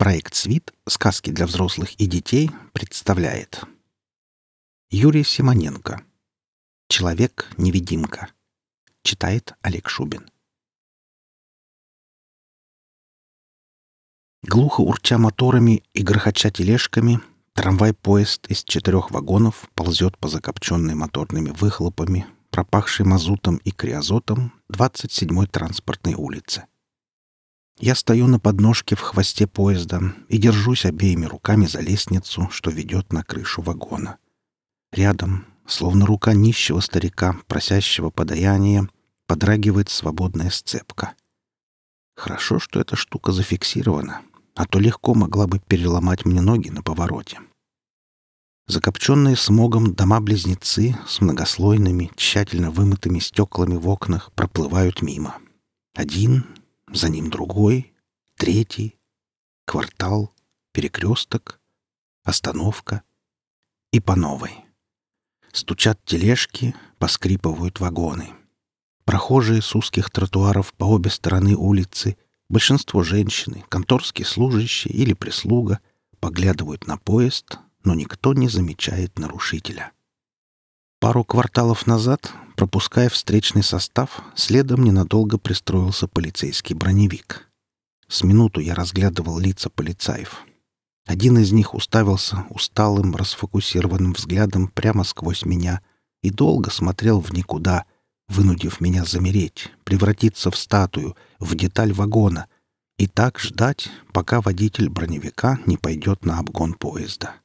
Проект «Свит. Сказки для взрослых и детей» представляет Юрий Симоненко Человек-невидимка Читает Олег Шубин Глухо урча моторами и грохоча тележками, трамвай-поезд из четырех вагонов ползет по закопченной моторными выхлопами, пропахшей мазутом и криозотом 27-й транспортной улице. Я стою на подножке в хвосте поезда и держусь обеими руками за лестницу, что ведет на крышу вагона. Рядом, словно рука нищего старика, просящего подаяния, подрагивает свободная сцепка. Хорошо, что эта штука зафиксирована, а то легко могла бы переломать мне ноги на повороте. Закопченные смогом дома-близнецы с многослойными, тщательно вымытыми стеклами в окнах проплывают мимо. Один, за ним другой, третий, квартал, перекресток, остановка и по новой. Стучат тележки, поскрипывают вагоны. Прохожие с узких тротуаров по обе стороны улицы, большинство женщины, конторские служащие или прислуга, поглядывают на поезд, но никто не замечает нарушителя. Пару кварталов назад Пропуская встречный состав, следом ненадолго пристроился полицейский броневик. С минуту я разглядывал лица полицаев. Один из них уставился усталым, расфокусированным взглядом прямо сквозь меня и долго смотрел в никуда, вынудив меня замереть, превратиться в статую, в деталь вагона и так ждать, пока водитель броневика не пойдет на обгон поезда.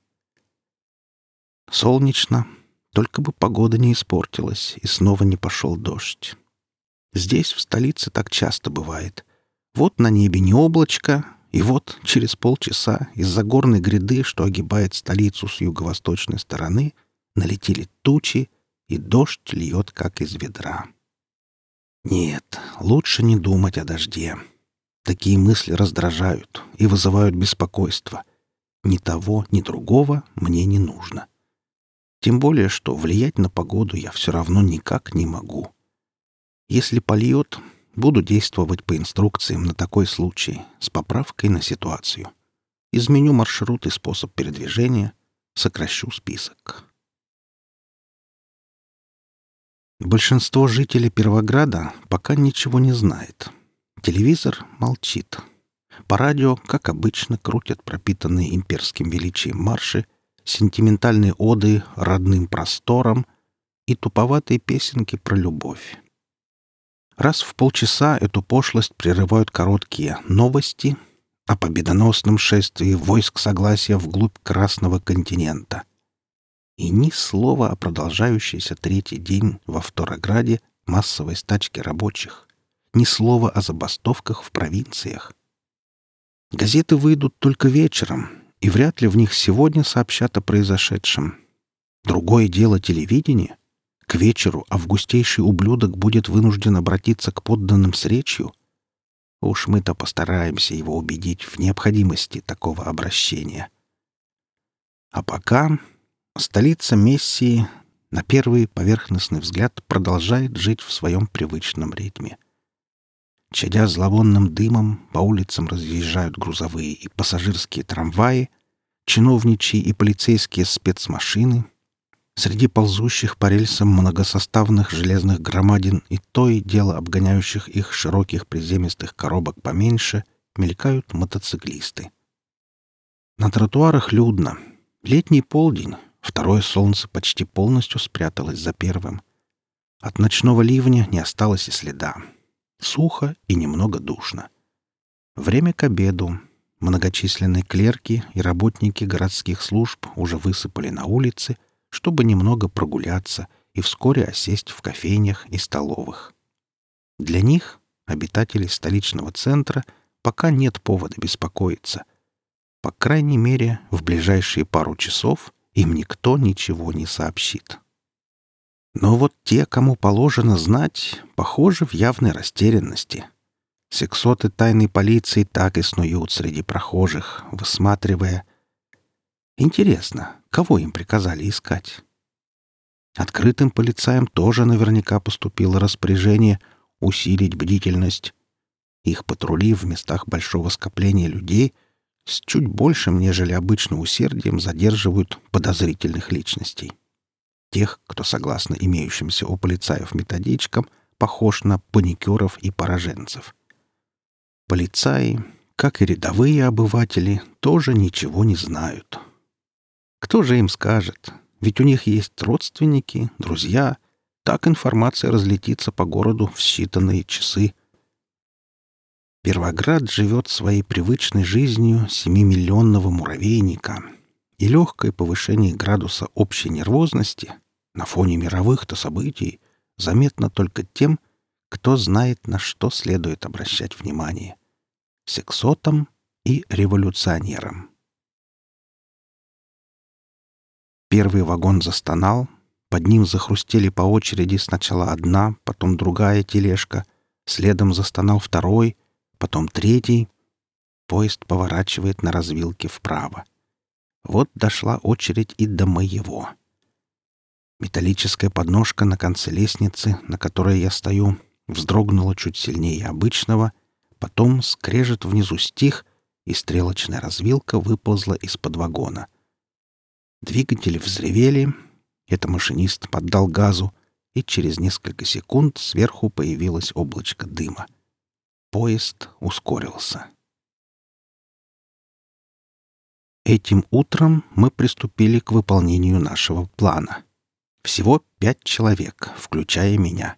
Солнечно, только бы погода не испортилась и снова не пошел дождь. Здесь, в столице, так часто бывает. Вот на небе не облачко, и вот через полчаса из-за горной гряды, что огибает столицу с юго-восточной стороны, налетели тучи, и дождь льет, как из ведра. Нет, лучше не думать о дожде. Такие мысли раздражают и вызывают беспокойство. Ни того, ни другого мне не нужно. — тем более, что влиять на погоду я все равно никак не могу. Если польет, буду действовать по инструкциям на такой случай, с поправкой на ситуацию. Изменю маршрут и способ передвижения, сокращу список. Большинство жителей Первограда пока ничего не знает. Телевизор молчит. По радио, как обычно, крутят пропитанные имперским величием марши сентиментальные оды родным просторам и туповатые песенки про любовь. Раз в полчаса эту пошлость прерывают короткие новости о победоносном шествии войск согласия вглубь Красного континента. И ни слова о продолжающейся третий день во Второграде массовой стачке рабочих, ни слова о забастовках в провинциях. Газеты выйдут только вечером, и вряд ли в них сегодня сообщат о произошедшем. Другое дело телевидение. К вечеру августейший ублюдок будет вынужден обратиться к подданным с речью. Уж мы-то постараемся его убедить в необходимости такого обращения. А пока столица Мессии на первый поверхностный взгляд продолжает жить в своем привычном ритме. Чадя зловонным дымом, по улицам разъезжают грузовые и пассажирские трамваи, чиновничьи и полицейские спецмашины. Среди ползущих по рельсам многосоставных железных громадин и то и дело обгоняющих их широких приземистых коробок поменьше мелькают мотоциклисты. На тротуарах людно. Летний полдень, второе солнце почти полностью спряталось за первым. От ночного ливня не осталось и следа. Сухо и немного душно. Время к обеду. Многочисленные клерки и работники городских служб уже высыпали на улицы, чтобы немного прогуляться и вскоре осесть в кофейнях и столовых. Для них, обитателей столичного центра, пока нет повода беспокоиться. По крайней мере, в ближайшие пару часов им никто ничего не сообщит. Но вот те, кому положено знать, похожи в явной растерянности. Сексоты тайной полиции так и снуют среди прохожих, высматривая. Интересно, кого им приказали искать? Открытым полицаям тоже наверняка поступило распоряжение усилить бдительность. Их патрули в местах большого скопления людей с чуть большим, нежели обычно усердием, задерживают подозрительных личностей. Тех, кто, согласно имеющимся у полицаев методичкам, похож на паникеров и пораженцев. Полицаи, как и рядовые обыватели, тоже ничего не знают. Кто же им скажет? Ведь у них есть родственники, друзья. Так информация разлетится по городу в считанные часы. Первоград живет своей привычной жизнью семимиллионного муравейника, и легкое повышение градуса общей нервозности на фоне мировых-то событий заметно только тем, кто знает, на что следует обращать внимание — сексотам и революционерам. Первый вагон застонал, под ним захрустели по очереди сначала одна, потом другая тележка, следом застонал второй, потом третий. Поезд поворачивает на развилке вправо. Вот дошла очередь и до моего. Металлическая подножка на конце лестницы, на которой я стою, вздрогнула чуть сильнее обычного, потом скрежет внизу стих, и стрелочная развилка выползла из-под вагона. Двигатели взревели, это машинист поддал газу, и через несколько секунд сверху появилось облачко дыма. Поезд ускорился. Этим утром мы приступили к выполнению нашего плана. Всего пять человек, включая меня.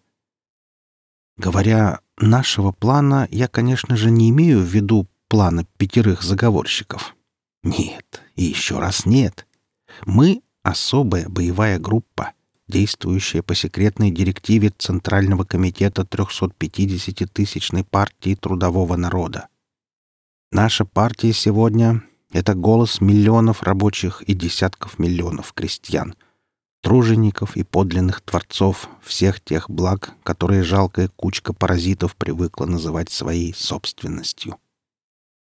Говоря «нашего плана», я, конечно же, не имею в виду плана пятерых заговорщиков. Нет, и еще раз нет. Мы — особая боевая группа, действующая по секретной директиве Центрального комитета 350-тысячной партии трудового народа. Наша партия сегодня — это голос миллионов рабочих и десятков миллионов крестьян, тружеников и подлинных творцов всех тех благ, которые жалкая кучка паразитов привыкла называть своей собственностью.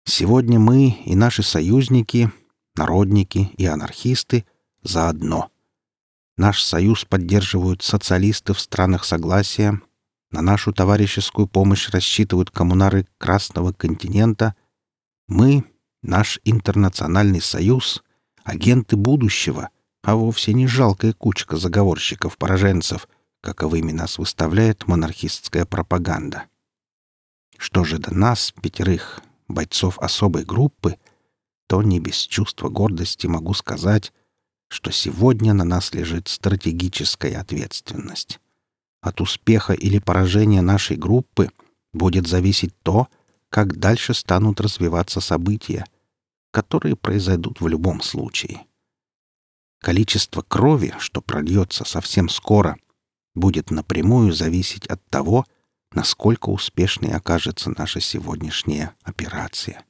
Сегодня мы и наши союзники, народники и анархисты заодно — Наш союз поддерживают социалисты в странах согласия. На нашу товарищескую помощь рассчитывают коммунары Красного континента. Мы, наш интернациональный союз, агенты будущего, а вовсе не жалкая кучка заговорщиков-пораженцев, каковыми нас выставляет монархистская пропаганда. Что же до нас, пятерых, бойцов особой группы, то не без чувства гордости могу сказать, что сегодня на нас лежит стратегическая ответственность. От успеха или поражения нашей группы будет зависеть то, как дальше станут развиваться события, которые произойдут в любом случае. Количество крови, что прольется совсем скоро, будет напрямую зависеть от того, насколько успешной окажется наша сегодняшняя операция.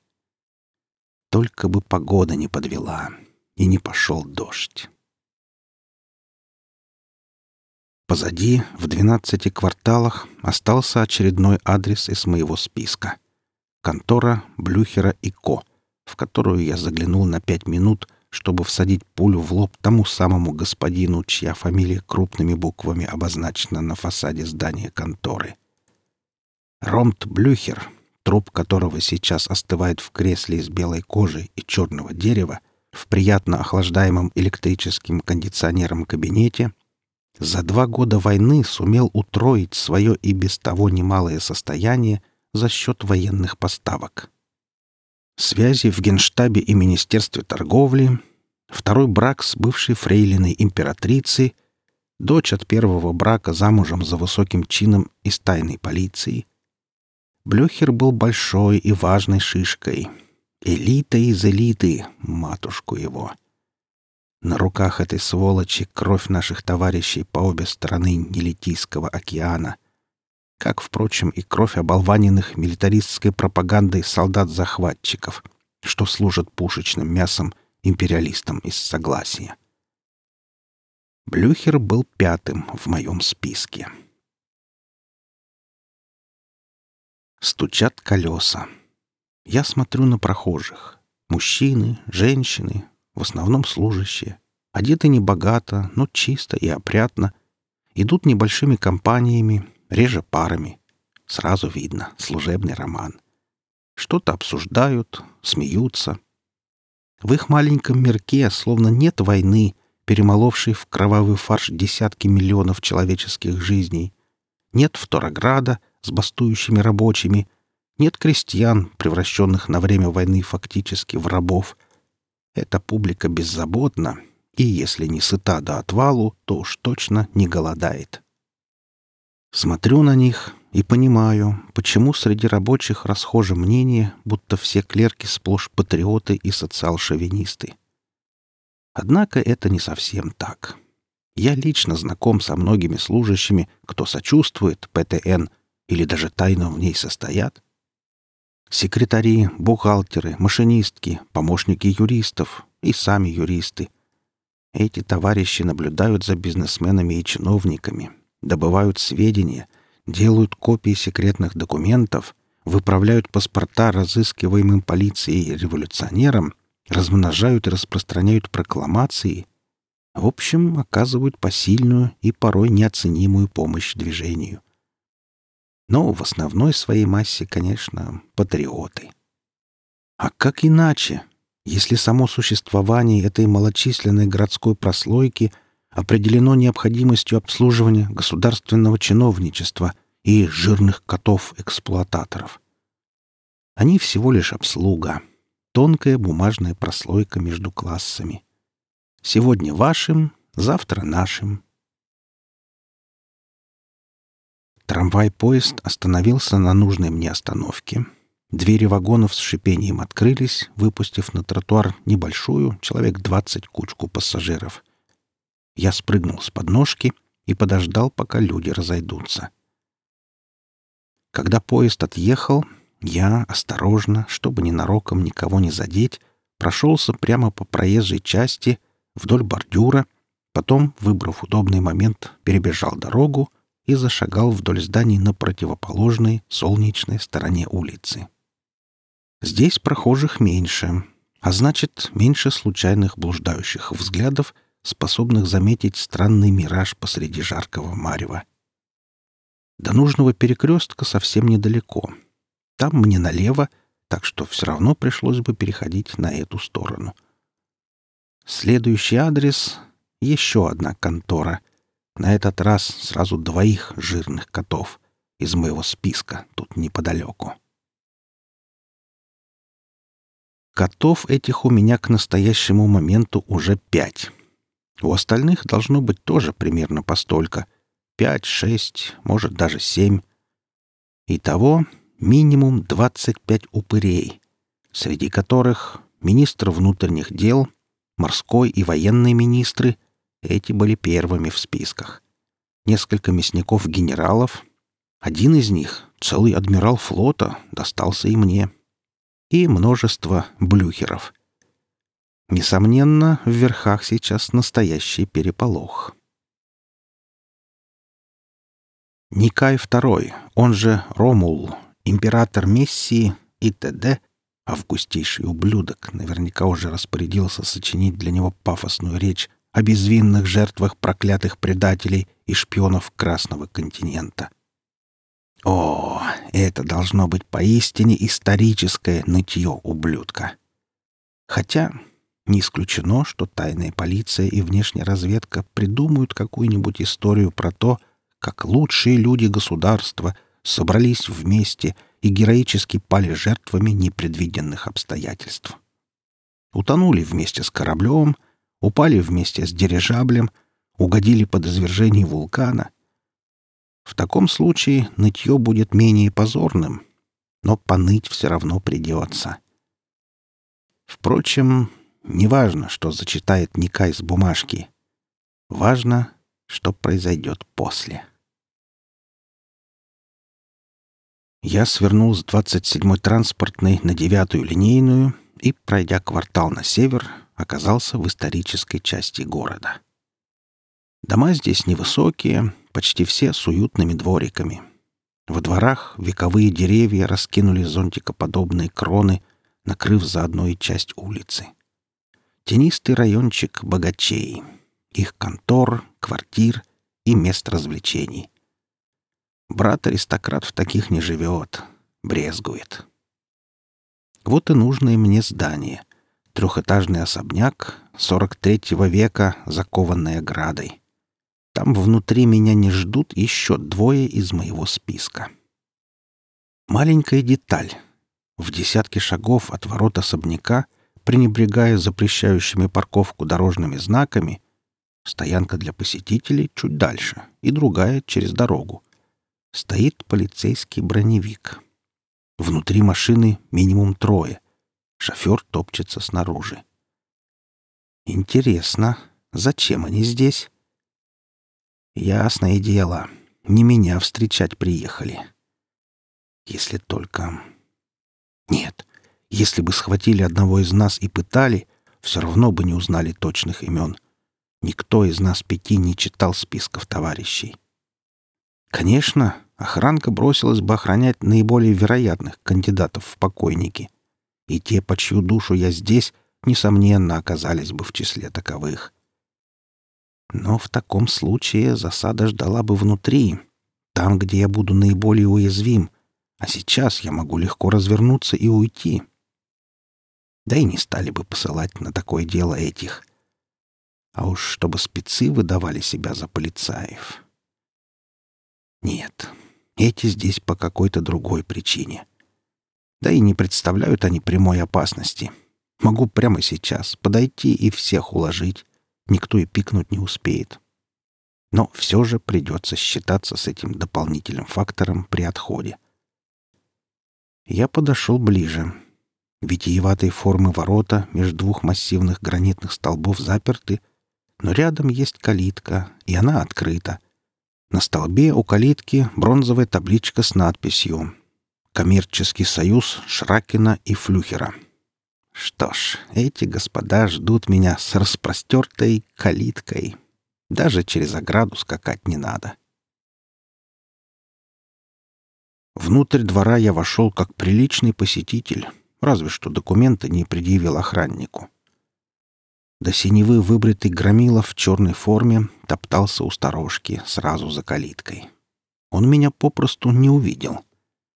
Только бы погода не подвела и не пошел дождь. Позади, в двенадцати кварталах, остался очередной адрес из моего списка. Контора Блюхера и Ко, в которую я заглянул на пять минут, чтобы всадить пулю в лоб тому самому господину, чья фамилия крупными буквами обозначена на фасаде здания конторы. Ромт Блюхер, труп которого сейчас остывает в кресле из белой кожи и черного дерева, в приятно охлаждаемом электрическим кондиционером кабинете, за два года войны сумел утроить свое и без того немалое состояние за счет военных поставок. Связи в Генштабе и Министерстве торговли, второй брак с бывшей фрейлиной императрицы, дочь от первого брака замужем за высоким чином из тайной полиции. Блюхер был большой и важной шишкой — Элита из элиты, матушку его. На руках этой сволочи кровь наших товарищей по обе стороны Нелитийского океана. Как, впрочем, и кровь оболваненных милитаристской пропагандой солдат-захватчиков, что служат пушечным мясом империалистам из Согласия. Блюхер был пятым в моем списке. Стучат колеса. Я смотрю на прохожих. Мужчины, женщины, в основном служащие. Одеты небогато, но чисто и опрятно. Идут небольшими компаниями, реже парами. Сразу видно — служебный роман. Что-то обсуждают, смеются, В их маленьком мирке словно нет войны, перемоловшей в кровавый фарш десятки миллионов человеческих жизней. Нет второграда с бастующими рабочими, нет крестьян, превращенных на время войны фактически в рабов. Эта публика беззаботна, и если не сыта до отвалу, то уж точно не голодает. Смотрю на них и понимаю, почему среди рабочих расхоже мнение, будто все клерки сплошь патриоты и социал-шовинисты. Однако это не совсем так. Я лично знаком со многими служащими, кто сочувствует ПТН или даже тайно в ней состоят. Секретари, бухгалтеры, машинистки, помощники юристов и сами юристы. Эти товарищи наблюдают за бизнесменами и чиновниками, добывают сведения, делают копии секретных документов, выправляют паспорта разыскиваемым полицией революционерам, размножают и распространяют прокламации. В общем, оказывают посильную и порой неоценимую помощь движению. Но в основной своей массе, конечно, патриоты. А как иначе, если само существование этой малочисленной городской прослойки — определено необходимостью обслуживания государственного чиновничества и жирных котов-эксплуататоров. Они всего лишь обслуга, тонкая бумажная прослойка между классами. Сегодня вашим, завтра нашим. Трамвай-поезд остановился на нужной мне остановке. Двери вагонов с шипением открылись, выпустив на тротуар небольшую, человек двадцать кучку пассажиров — я спрыгнул с подножки и подождал, пока люди разойдутся. Когда поезд отъехал, я осторожно, чтобы ненароком никого не задеть, прошелся прямо по проезжей части вдоль бордюра, потом, выбрав удобный момент, перебежал дорогу и зашагал вдоль зданий на противоположной солнечной стороне улицы. Здесь прохожих меньше, а значит, меньше случайных блуждающих взглядов — способных заметить странный мираж посреди жаркого марева. До нужного перекрестка совсем недалеко. Там мне налево, так что все равно пришлось бы переходить на эту сторону. Следующий адрес — еще одна контора. На этот раз сразу двоих жирных котов из моего списка тут неподалеку. Котов этих у меня к настоящему моменту уже пять. У остальных должно быть тоже примерно постолько. Пять, шесть, может, даже семь. Итого минимум двадцать пять упырей, среди которых министр внутренних дел, морской и военный министры — эти были первыми в списках. Несколько мясников-генералов. Один из них, целый адмирал флота, достался и мне. И множество блюхеров — Несомненно, в верхах сейчас настоящий переполох. Никай II, он же Ромул, император Мессии и т.д., августейший ублюдок, наверняка уже распорядился сочинить для него пафосную речь о безвинных жертвах проклятых предателей и шпионов Красного континента. О, это должно быть поистине историческое нытье ублюдка. Хотя не исключено, что тайная полиция и внешняя разведка придумают какую-нибудь историю про то, как лучшие люди государства собрались вместе и героически пали жертвами непредвиденных обстоятельств. Утонули вместе с кораблем, упали вместе с дирижаблем, угодили под извержение вулкана. В таком случае нытье будет менее позорным, но поныть все равно придется. Впрочем, Неважно, что зачитает Никай с бумажки. Важно, что произойдет после. Я свернул с 27-й транспортной на 9-ю линейную и, пройдя квартал на север, оказался в исторической части города. Дома здесь невысокие, почти все с уютными двориками. Во дворах вековые деревья раскинули зонтикоподобные кроны, накрыв заодно и часть улицы. Тенистый райончик богачей. Их контор, квартир и мест развлечений. Брат-аристократ в таких не живет, брезгует. Вот и нужное мне здание. Трехэтажный особняк 43 века, закованный оградой. Там внутри меня не ждут еще двое из моего списка. Маленькая деталь. В десятке шагов от ворот особняка, пренебрегая запрещающими парковку дорожными знаками, стоянка для посетителей чуть дальше и другая через дорогу. Стоит полицейский броневик. Внутри машины минимум трое. Шофер топчется снаружи. Интересно, зачем они здесь? Ясное дело, не меня встречать приехали. Если только... Нет, если бы схватили одного из нас и пытали, все равно бы не узнали точных имен. Никто из нас пяти не читал списков товарищей. Конечно, охранка бросилась бы охранять наиболее вероятных кандидатов в покойники. И те, по чью душу я здесь, несомненно, оказались бы в числе таковых. Но в таком случае засада ждала бы внутри, там, где я буду наиболее уязвим, а сейчас я могу легко развернуться и уйти. Да и не стали бы посылать на такое дело этих. А уж чтобы спецы выдавали себя за полицаев. Нет, эти здесь по какой-то другой причине. Да и не представляют они прямой опасности. Могу прямо сейчас подойти и всех уложить. Никто и пикнуть не успеет. Но все же придется считаться с этим дополнительным фактором при отходе. Я подошел ближе. Витиеватой формы ворота между двух массивных гранитных столбов заперты, но рядом есть калитка, и она открыта. На столбе у калитки бронзовая табличка с надписью «Коммерческий союз Шракина и Флюхера». Что ж, эти господа ждут меня с распростертой калиткой. Даже через ограду скакать не надо. Внутрь двора я вошел как приличный посетитель, разве что документы не предъявил охраннику. До синевы выбритый громила в черной форме топтался у сторожки сразу за калиткой. Он меня попросту не увидел,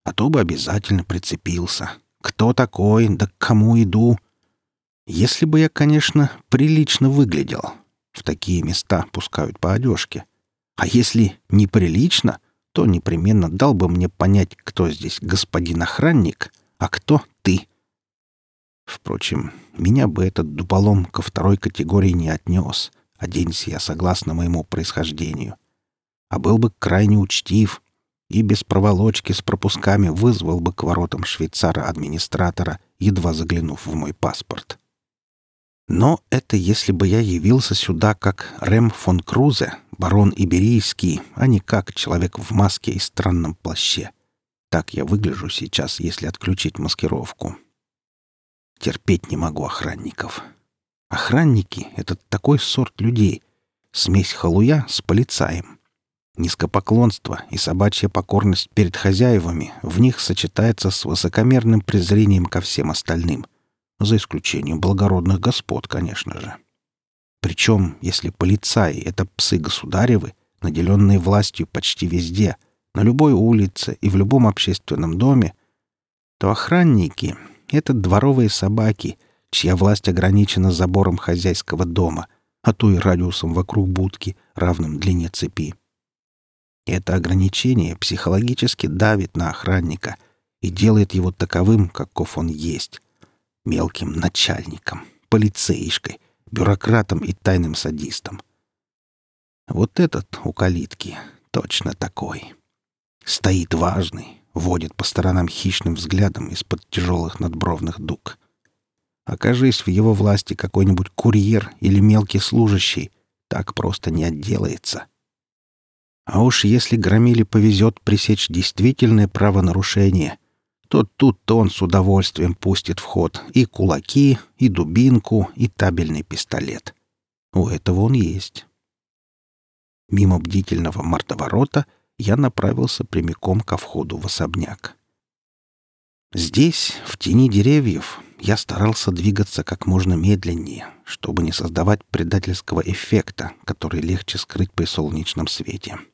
а то бы обязательно прицепился, кто такой, да к кому иду? Если бы я, конечно, прилично выглядел. В такие места пускают по одежке. А если неприлично, то непременно дал бы мне понять, кто здесь господин охранник, а кто. Впрочем, меня бы этот дуполом ко второй категории не отнес, оденься я согласно моему происхождению. А был бы крайне учтив, и без проволочки с пропусками вызвал бы к воротам швейцара-администратора, едва заглянув в мой паспорт. Но это если бы я явился сюда как Рэм фон Крузе, барон Иберийский, а не как человек в маске и странном плаще. Так я выгляжу сейчас, если отключить маскировку. Терпеть не могу охранников. Охранники — это такой сорт людей. Смесь халуя с полицаем. Низкопоклонство и собачья покорность перед хозяевами в них сочетается с высокомерным презрением ко всем остальным, за исключением благородных господ, конечно же. Причем, если полицаи — это псы государевы, наделенные властью почти везде, на любой улице и в любом общественном доме, то охранники — это дворовые собаки, чья власть ограничена забором хозяйского дома, а то и радиусом вокруг будки, равным длине цепи. Это ограничение психологически давит на охранника и делает его таковым, каков он есть. Мелким начальником, полицейшкой, бюрократом и тайным садистом. Вот этот у калитки точно такой. Стоит важный, водит по сторонам хищным взглядом из-под тяжелых надбровных дуг. Окажись в его власти какой-нибудь курьер или мелкий служащий, так просто не отделается. А уж если громиле повезет пресечь действительное правонарушение, то тут-то он с удовольствием пустит в ход и кулаки, и дубинку, и табельный пистолет. У этого он есть. Мимо бдительного мордоворота я направился прямиком ко входу в особняк. Здесь, в тени деревьев, я старался двигаться как можно медленнее, чтобы не создавать предательского эффекта, который легче скрыть при солнечном свете. —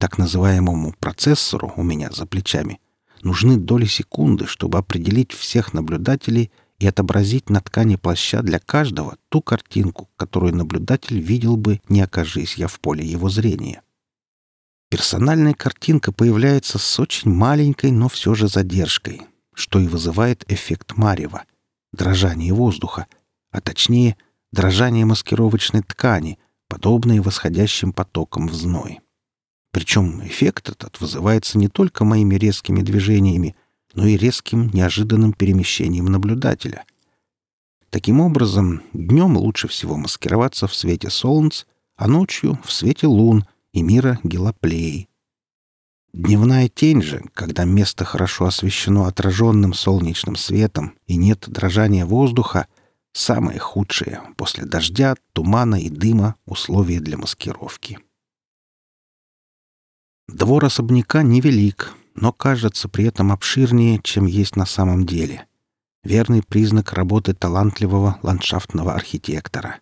так называемому процессору у меня за плечами нужны доли секунды, чтобы определить всех наблюдателей и отобразить на ткани плаща для каждого ту картинку, которую наблюдатель видел бы, не окажись я в поле его зрения. Персональная картинка появляется с очень маленькой, но все же задержкой, что и вызывает эффект марева — дрожание воздуха, а точнее — дрожание маскировочной ткани, подобное восходящим потокам в зной. Причем эффект этот вызывается не только моими резкими движениями, но и резким неожиданным перемещением наблюдателя. Таким образом, днем лучше всего маскироваться в свете солнц, а ночью — в свете лун и мира Гелоплеи. Дневная тень же, когда место хорошо освещено отраженным солнечным светом и нет дрожания воздуха, самое худшее после дождя, тумана и дыма условия для маскировки. Двор особняка невелик, но кажется при этом обширнее, чем есть на самом деле. Верный признак работы талантливого ландшафтного архитектора.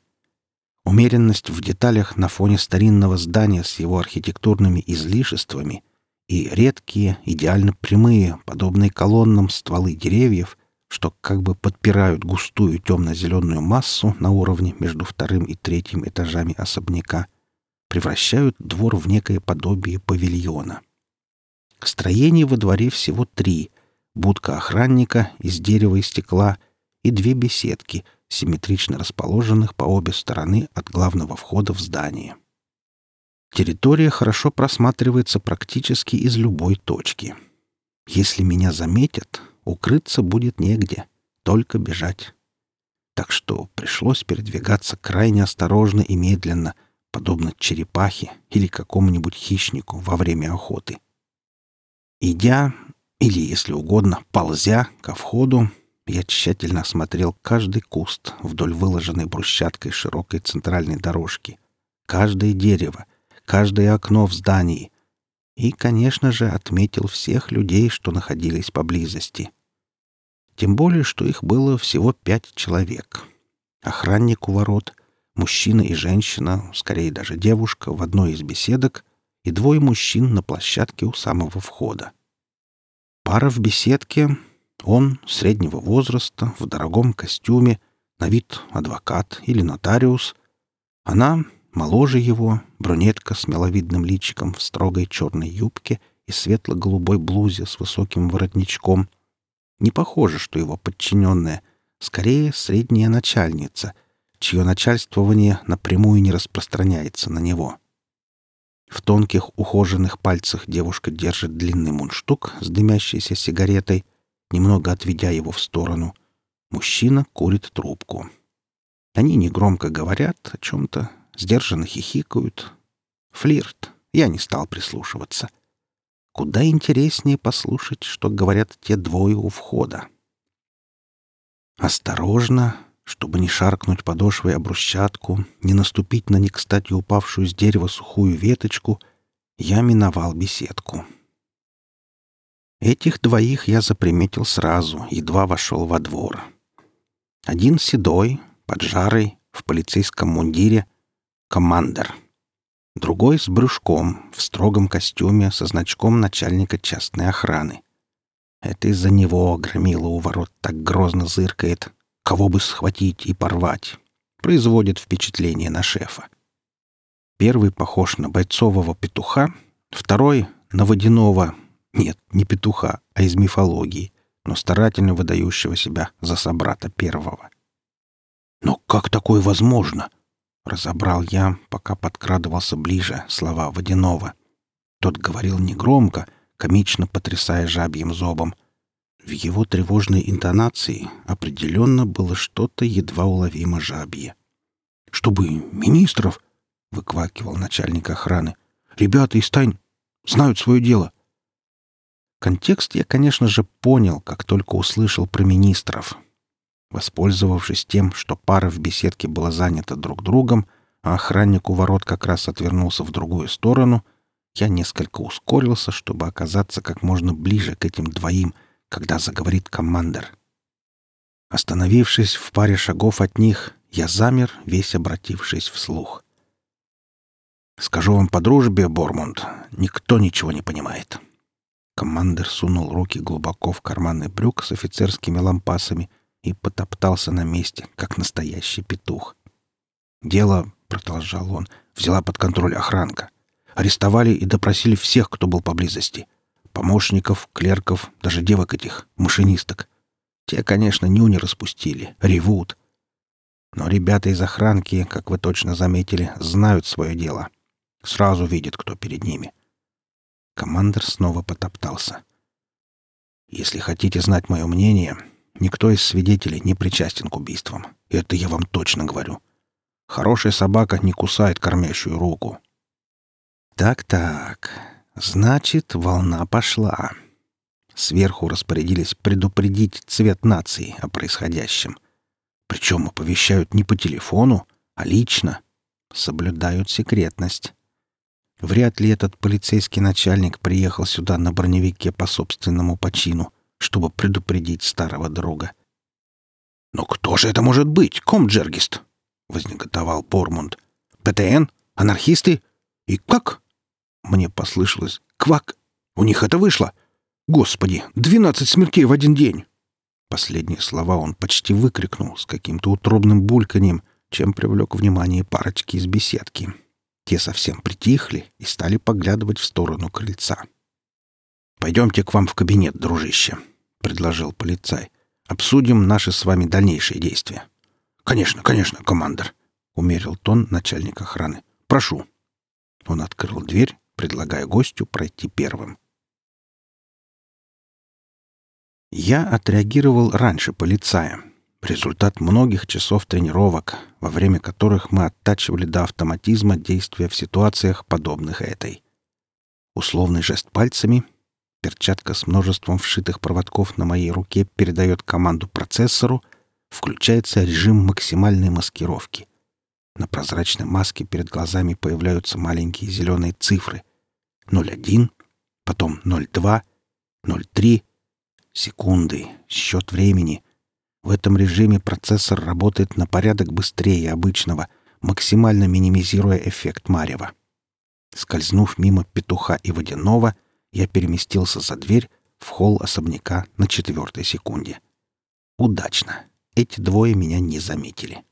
Умеренность в деталях на фоне старинного здания с его архитектурными излишествами и редкие, идеально прямые, подобные колоннам стволы деревьев, что как бы подпирают густую темно-зеленую массу на уровне между вторым и третьим этажами особняка, превращают двор в некое подобие павильона. Строений во дворе всего три — будка охранника из дерева и стекла и две беседки, симметрично расположенных по обе стороны от главного входа в здание. Территория хорошо просматривается практически из любой точки. Если меня заметят, укрыться будет негде, только бежать. Так что пришлось передвигаться крайне осторожно и медленно, подобно черепахе или какому-нибудь хищнику во время охоты. Идя, или, если угодно, ползя ко входу, я тщательно осмотрел каждый куст вдоль выложенной брусчаткой широкой центральной дорожки, каждое дерево, каждое окно в здании и, конечно же, отметил всех людей, что находились поблизости. Тем более, что их было всего пять человек. Охранник у ворот, мужчина и женщина, скорее даже девушка, в одной из беседок и двое мужчин на площадке у самого входа. Пара в беседке, он среднего возраста, в дорогом костюме, на вид адвокат или нотариус. Она моложе его, брюнетка с миловидным личиком в строгой черной юбке и светло-голубой блузе с высоким воротничком. Не похоже, что его подчиненная, скорее средняя начальница, чье начальствование напрямую не распространяется на него. В тонких ухоженных пальцах девушка держит длинный мундштук с дымящейся сигаретой, немного отведя его в сторону. Мужчина курит трубку. Они негромко говорят о чем-то, сдержанно хихикают. Флирт. Я не стал прислушиваться. Куда интереснее послушать, что говорят те двое у входа. Осторожно, чтобы не шаркнуть подошвой о брусчатку, не наступить на не кстати упавшую с дерева сухую веточку, я миновал беседку. Этих двоих я заприметил сразу, едва вошел во двор. Один седой, поджарый, в полицейском мундире, командир. Другой с брюшком, в строгом костюме со значком начальника частной охраны. Это из-за него громила у ворот так грозно зыркает, кого бы схватить и порвать, производит впечатление на шефа. Первый похож на бойцового петуха, второй — на водяного, нет, не петуха, а из мифологии, но старательно выдающего себя за собрата первого. «Но как такое возможно?» — разобрал я, пока подкрадывался ближе слова водяного. Тот говорил негромко, комично потрясая жабьим зобом — в его тревожной интонации определенно было что-то едва уловимо жабье. «Чтобы министров?» — выквакивал начальник охраны. «Ребята из тайн знают свое дело». Контекст я, конечно же, понял, как только услышал про министров. Воспользовавшись тем, что пара в беседке была занята друг другом, а охранник у ворот как раз отвернулся в другую сторону, я несколько ускорился, чтобы оказаться как можно ближе к этим двоим — когда заговорит командир. Остановившись в паре шагов от них, я замер, весь обратившись вслух. «Скажу вам по дружбе, Бормунд, никто ничего не понимает». Командир сунул руки глубоко в карманы брюк с офицерскими лампасами и потоптался на месте, как настоящий петух. «Дело», — продолжал он, — «взяла под контроль охранка. Арестовали и допросили всех, кто был поблизости. Помощников, клерков, даже девок этих, машинисток. Те, конечно, нюни распустили, ревут. Но ребята из охранки, как вы точно заметили, знают свое дело. Сразу видят, кто перед ними. Командор снова потоптался. Если хотите знать мое мнение, никто из свидетелей не причастен к убийствам. Это я вам точно говорю. Хорошая собака не кусает кормящую руку. Так-так. Значит, волна пошла. Сверху распорядились предупредить цвет нации о происходящем. Причем оповещают не по телефону, а лично. Соблюдают секретность. Вряд ли этот полицейский начальник приехал сюда на броневике по собственному почину, чтобы предупредить старого друга. «Но кто же это может быть, комджергист?» — вознеготовал Пормунд. «ПТН? Анархисты? И как?» Мне послышалось «Квак! У них это вышло! Господи, двенадцать смертей в один день!» Последние слова он почти выкрикнул с каким-то утробным бульканьем, чем привлек внимание парочки из беседки. Те совсем притихли и стали поглядывать в сторону крыльца. «Пойдемте к вам в кабинет, дружище», — предложил полицай. «Обсудим наши с вами дальнейшие действия». «Конечно, конечно, командир», — умерил тон начальник охраны. «Прошу». Он открыл дверь, предлагая гостю пройти первым. Я отреагировал раньше полицая, Результат многих часов тренировок, во время которых мы оттачивали до автоматизма действия в ситуациях, подобных этой. Условный жест пальцами, перчатка с множеством вшитых проводков на моей руке передает команду процессору, включается режим максимальной маскировки. На прозрачной маске перед глазами появляются маленькие зеленые цифры. 0,1, потом 0,2, 0,3, секунды, счет времени — в этом режиме процессор работает на порядок быстрее обычного, максимально минимизируя эффект марева. Скользнув мимо петуха и водяного, я переместился за дверь в холл особняка на четвертой секунде. Удачно. Эти двое меня не заметили.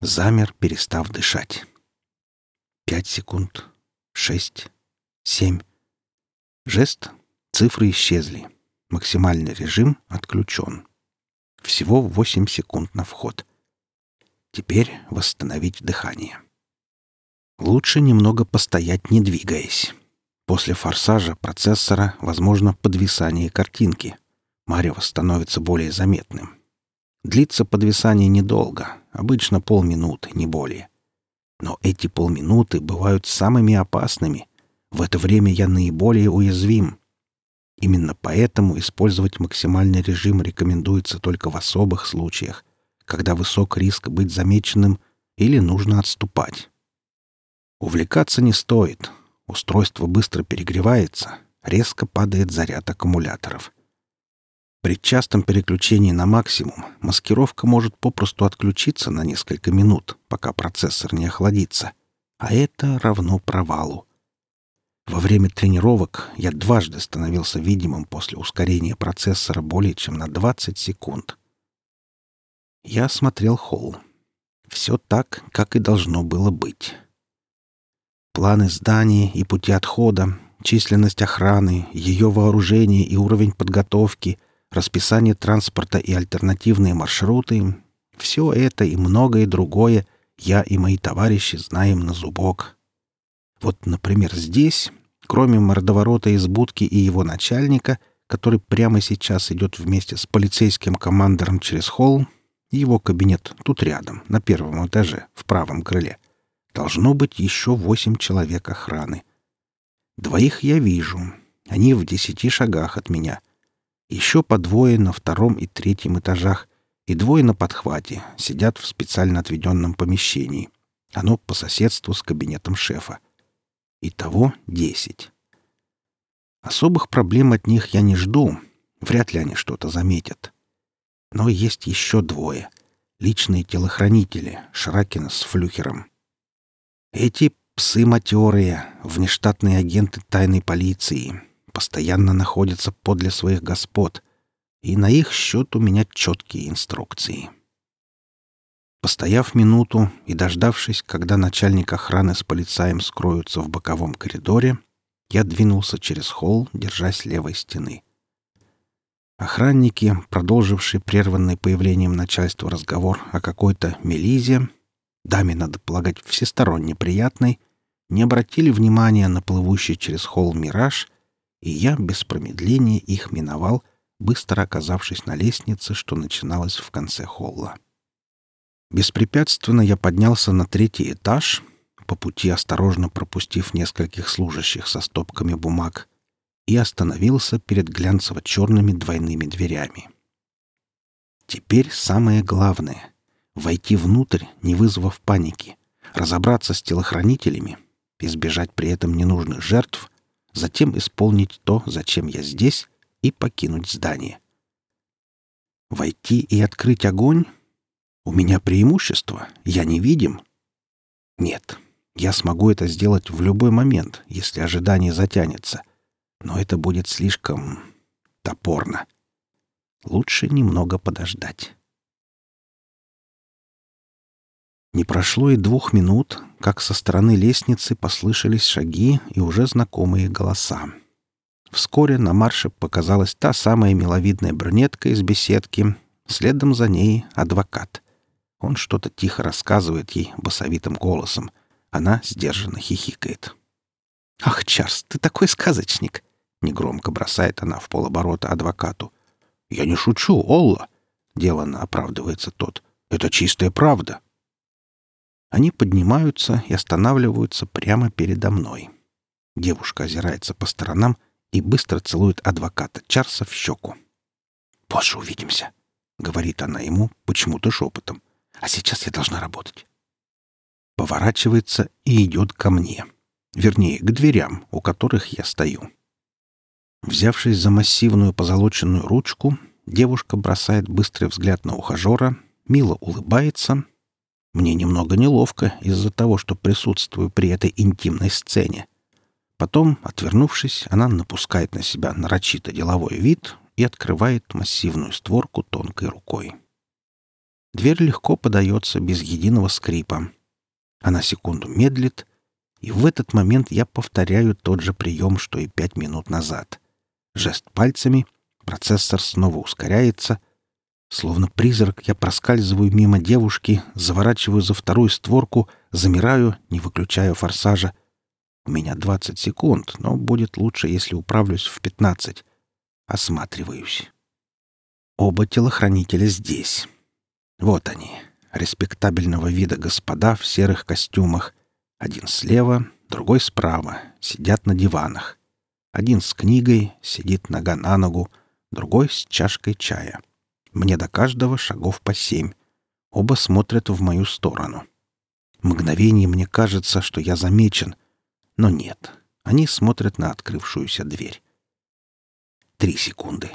Замер, перестав дышать. Пять секунд. Шесть. Семь. Жест. Цифры исчезли. Максимальный режим отключен. Всего 8 секунд на вход. Теперь восстановить дыхание. Лучше немного постоять, не двигаясь. После форсажа процессора возможно подвисание картинки. Марево становится более заметным. Длится подвисание недолго, обычно полминуты, не более. Но эти полминуты бывают самыми опасными. В это время я наиболее уязвим. Именно поэтому использовать максимальный режим рекомендуется только в особых случаях, когда высок риск быть замеченным или нужно отступать. Увлекаться не стоит. Устройство быстро перегревается, резко падает заряд аккумуляторов. При частом переключении на максимум маскировка может попросту отключиться на несколько минут, пока процессор не охладится, а это равно провалу. Во время тренировок я дважды становился видимым после ускорения процессора более чем на 20 секунд. Я смотрел холл. Все так, как и должно было быть. Планы здания и пути отхода, численность охраны, ее вооружение и уровень подготовки, расписание транспорта и альтернативные маршруты — все это и многое другое я и мои товарищи знаем на зубок — вот, например, здесь, кроме мордоворота из будки и его начальника, который прямо сейчас идет вместе с полицейским командором через холл, его кабинет тут рядом, на первом этаже, в правом крыле, должно быть еще восемь человек охраны. Двоих я вижу. Они в десяти шагах от меня. Еще по двое на втором и третьем этажах, и двое на подхвате, сидят в специально отведенном помещении. Оно по соседству с кабинетом шефа. Итого десять. Особых проблем от них я не жду. Вряд ли они что-то заметят. Но есть еще двое. Личные телохранители Шракина с Флюхером. Эти псы матерые, внештатные агенты тайной полиции, постоянно находятся подле своих господ. и на их счет у меня четкие инструкции. Постояв минуту и дождавшись, когда начальник охраны с полицаем скроются в боковом коридоре, я двинулся через холл, держась левой стены. Охранники, продолжившие прерванный появлением начальства разговор о какой-то Мелизе, даме, надо полагать, всесторонне приятной, не обратили внимания на плывущий через холл мираж, и я без промедления их миновал, быстро оказавшись на лестнице, что начиналась в конце холла. Беспрепятственно я поднялся на третий этаж, по пути осторожно пропустив нескольких служащих со стопками бумаг, и остановился перед глянцево-черными двойными дверями. Теперь самое главное — войти внутрь, не вызвав паники, разобраться с телохранителями, избежать при этом ненужных жертв, затем исполнить то, зачем я здесь, и покинуть здание. Войти и открыть огонь? У меня преимущество, я невидим. Нет, я смогу это сделать в любой момент, если ожидание затянется. Но это будет слишком топорно. Лучше немного подождать. Не прошло и двух минут, как со стороны лестницы послышались шаги и уже знакомые голоса. Вскоре на марше показалась та самая миловидная брюнетка из беседки, следом за ней адвокат. Он что-то тихо рассказывает ей басовитым голосом. Она сдержанно хихикает. «Ах, Чарс, ты такой сказочник!» — негромко бросает она в полоборота адвокату. «Я не шучу, Олла!» — деланно оправдывается тот. «Это чистая правда!» Они поднимаются и останавливаются прямо передо мной. Девушка озирается по сторонам и быстро целует адвоката Чарса в щеку. «Позже увидимся», — говорит она ему почему-то шепотом. «А сейчас я должна работать». Поворачивается и идет ко мне. Вернее, к дверям, у которых я стою. Взявшись за массивную позолоченную ручку, девушка бросает быстрый взгляд на ухажера, мило улыбается — мне немного неловко из-за того, что присутствую при этой интимной сцене. Потом, отвернувшись, она напускает на себя нарочито деловой вид и открывает массивную створку тонкой рукой. Дверь легко подается без единого скрипа. Она секунду медлит, и в этот момент я повторяю тот же прием, что и пять минут назад. Жест пальцами, процессор снова ускоряется, Словно призрак я проскальзываю мимо девушки, заворачиваю за вторую створку, замираю, не выключая форсажа. У меня 20 секунд, но будет лучше, если управлюсь в 15. Осматриваюсь. Оба телохранителя здесь. Вот они, респектабельного вида господа в серых костюмах. Один слева, другой справа, сидят на диванах. Один с книгой, сидит нога на ногу, другой с чашкой чая. Мне до каждого шагов по семь. Оба смотрят в мою сторону. Мгновение мне кажется, что я замечен, но нет. Они смотрят на открывшуюся дверь. Три секунды.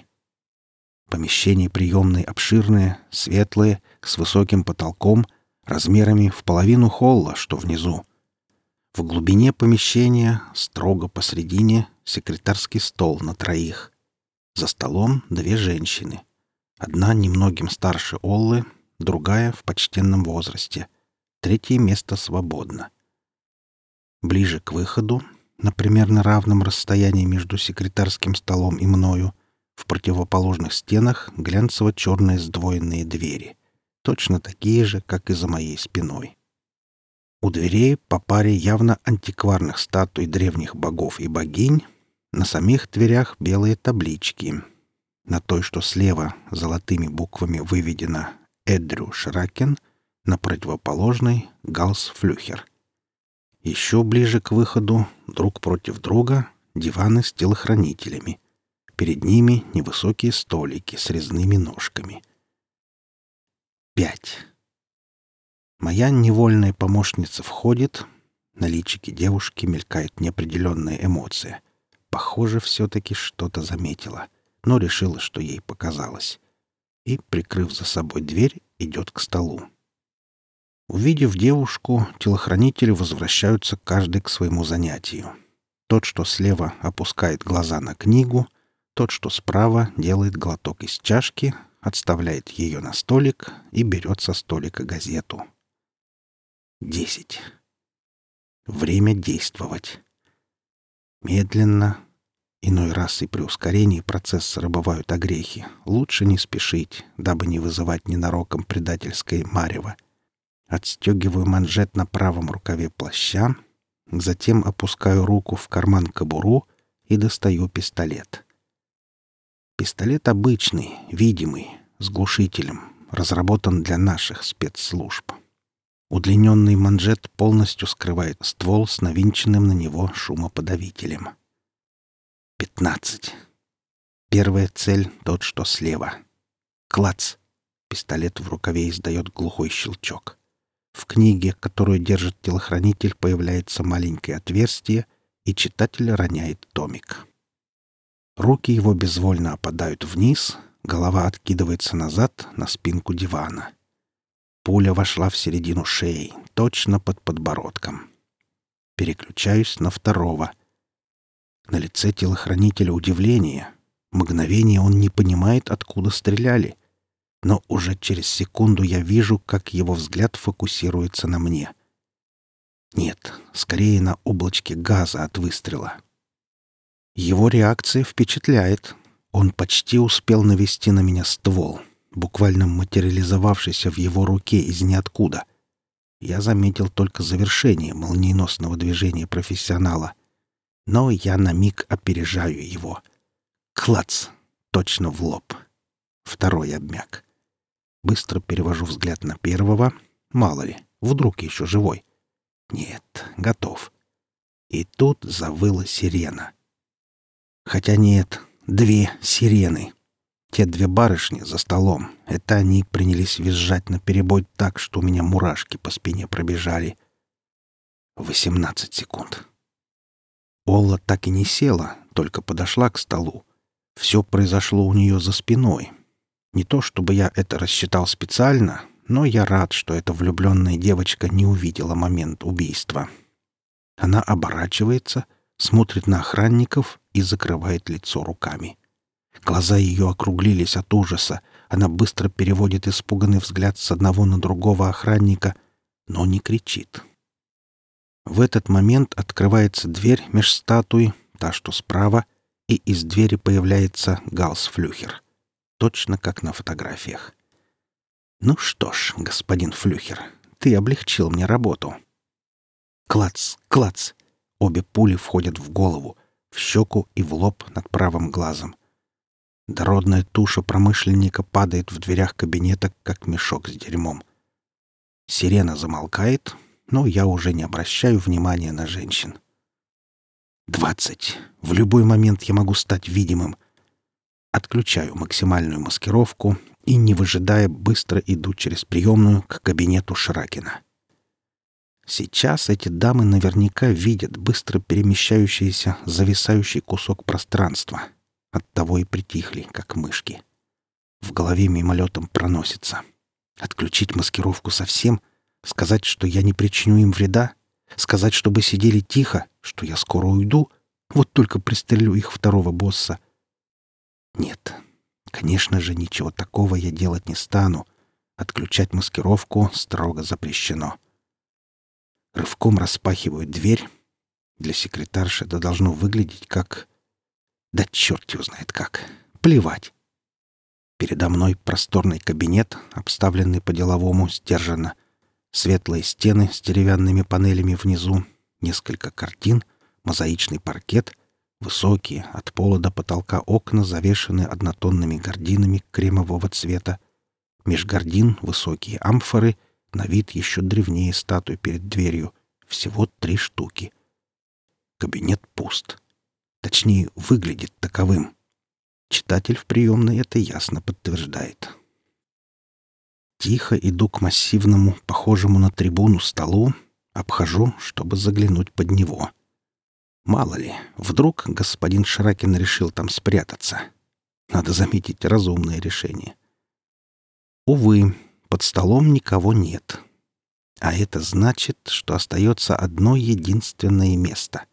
Помещение приемной обширное, светлое, с высоким потолком, размерами в половину холла, что внизу. В глубине помещения, строго посредине, секретарский стол на троих. За столом две женщины — Одна немногим старше Оллы, другая в почтенном возрасте. Третье место свободно. Ближе к выходу, на примерно равном расстоянии между секретарским столом и мною, в противоположных стенах глянцево-черные сдвоенные двери, точно такие же, как и за моей спиной. У дверей по паре явно антикварных статуй древних богов и богинь, на самих дверях белые таблички, на той, что слева золотыми буквами выведено «Эдрю Шракен», на противоположной — «Галс Флюхер». Еще ближе к выходу, друг против друга, диваны с телохранителями. Перед ними невысокие столики с резными ножками. Пять. Моя невольная помощница входит. На личике девушки мелькает неопределенная эмоция. Похоже, все-таки что-то заметила — но решила, что ей показалось. И, прикрыв за собой дверь, идет к столу. Увидев девушку, телохранители возвращаются каждый к своему занятию. Тот, что слева, опускает глаза на книгу, тот, что справа, делает глоток из чашки, отставляет ее на столик и берет со столика газету. Десять. Время действовать. Медленно, иной раз и при ускорении процесса бывают огрехи, лучше не спешить, дабы не вызывать ненароком предательское марево. Отстегиваю манжет на правом рукаве плаща, затем опускаю руку в карман кобуру и достаю пистолет. Пистолет обычный, видимый, с глушителем, разработан для наших спецслужб. Удлиненный манжет полностью скрывает ствол с навинченным на него шумоподавителем. Пятнадцать. Первая цель — тот, что слева. Клац! Пистолет в рукаве издает глухой щелчок. В книге, которую держит телохранитель, появляется маленькое отверстие, и читатель роняет томик. Руки его безвольно опадают вниз, голова откидывается назад на спинку дивана. Пуля вошла в середину шеи, точно под подбородком. Переключаюсь на второго. На лице телохранителя удивление. Мгновение он не понимает, откуда стреляли но уже через секунду я вижу, как его взгляд фокусируется на мне. Нет, скорее на облачке газа от выстрела. Его реакция впечатляет. Он почти успел навести на меня ствол, буквально материализовавшийся в его руке из ниоткуда. Я заметил только завершение молниеносного движения профессионала. Но я на миг опережаю его. Клац! Точно в лоб. Второй обмяк. Быстро перевожу взгляд на первого. Мало ли, вдруг еще живой. Нет, готов. И тут завыла сирена. Хотя нет, две сирены. Те две барышни за столом. Это они принялись визжать на перебой так, что у меня мурашки по спине пробежали. Восемнадцать секунд. Олла так и не села, только подошла к столу. Все произошло у нее за спиной, не то чтобы я это рассчитал специально, но я рад, что эта влюбленная девочка не увидела момент убийства. Она оборачивается, смотрит на охранников и закрывает лицо руками. Глаза ее округлились от ужаса. Она быстро переводит испуганный взгляд с одного на другого охранника, но не кричит. В этот момент открывается дверь меж статуй, та, что справа, и из двери появляется Галс Флюхер точно как на фотографиях. «Ну что ж, господин Флюхер, ты облегчил мне работу». Клац, клац! Обе пули входят в голову, в щеку и в лоб над правым глазом. Дородная туша промышленника падает в дверях кабинета, как мешок с дерьмом. Сирена замолкает, но я уже не обращаю внимания на женщин. «Двадцать. В любой момент я могу стать видимым. Отключаю максимальную маскировку и, не выжидая, быстро иду через приемную к кабинету Шракина. Сейчас эти дамы наверняка видят быстро перемещающийся, зависающий кусок пространства. Оттого и притихли, как мышки. В голове мимолетом проносится. Отключить маскировку совсем? Сказать, что я не причиню им вреда? Сказать, чтобы сидели тихо, что я скоро уйду? Вот только пристрелю их второго босса — нет, конечно же, ничего такого я делать не стану. Отключать маскировку строго запрещено. Рывком распахиваю дверь. Для секретарши это должно выглядеть как... Да черт его знает как. Плевать. Передо мной просторный кабинет, обставленный по-деловому, сдержанно. Светлые стены с деревянными панелями внизу, несколько картин, мозаичный паркет, Высокие, от пола до потолка окна завешены однотонными гординами кремового цвета. Меж гордин высокие амфоры, на вид еще древнее статуи перед дверью. Всего три штуки. Кабинет пуст. Точнее, выглядит таковым. Читатель в приемной это ясно подтверждает. Тихо иду к массивному, похожему на трибуну столу, обхожу, чтобы заглянуть под него — Мало ли, вдруг господин Шракин решил там спрятаться. Надо заметить разумное решение. Увы, под столом никого нет. А это значит, что остается одно единственное место.